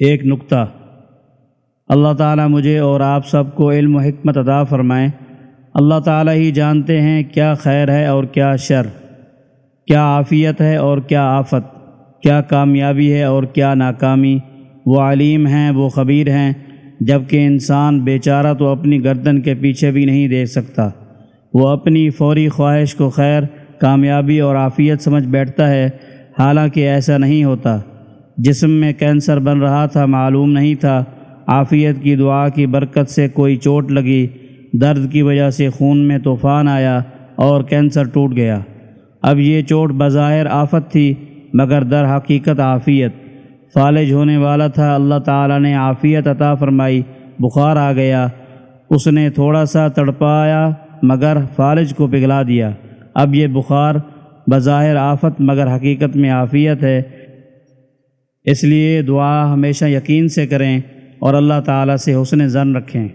ایک نکتہ اللہ تعالیٰ مجھے اور آپ سب کو علم و حکمت عطا فرمائیں اللہ تعالیٰ ہی جانتے ہیں کیا خیر ہے اور کیا شر۔ کیا عافیت ہے اور کیا آفت۔ کیا کامیابی ہے اور کیا ناکامی۔ وہ علیم ہیں، وہ خبیر ہیں جبکہ انسان بیچارہ تو اپنی گردن کے پیچھے بھی نہیں دیکھ سکتا۔ وہ اپنی فوری خواہش کو خیر، کامیابی اور عافیت سمجھ بیٹھتا ہے، حالانکہ ایسا نہیں ہوتا۔ جسم میں کینسر بن رہا تھا، معلوم نہیں تھا۔ عافیت کی دعا کی برکت سے کوئی چوٹ لگی۔ درد کی وجہ سے خون میں طوفان آیا اور کینسر ٹوٹ گیا۔ اب یہ چوٹ بظاہر آفت تھی، مگر در حقیقت عافیت۔ فالج ہونے والا تھا، اللہ تعالیٰ نے عافیت عطا فرمائی۔ بخار آ گیا۔ اس نے تھوڑا سا تڑپایا، مگر فالج کو پگھلا دیا۔ اب یہ بخار بظاہر آفت، مگر حقیقت میں عافیت ہے۔ اس لیے دعا ہمیشہ یقین سے کریں اور اللہ تعالیٰ سے حسن زن رکھیں۔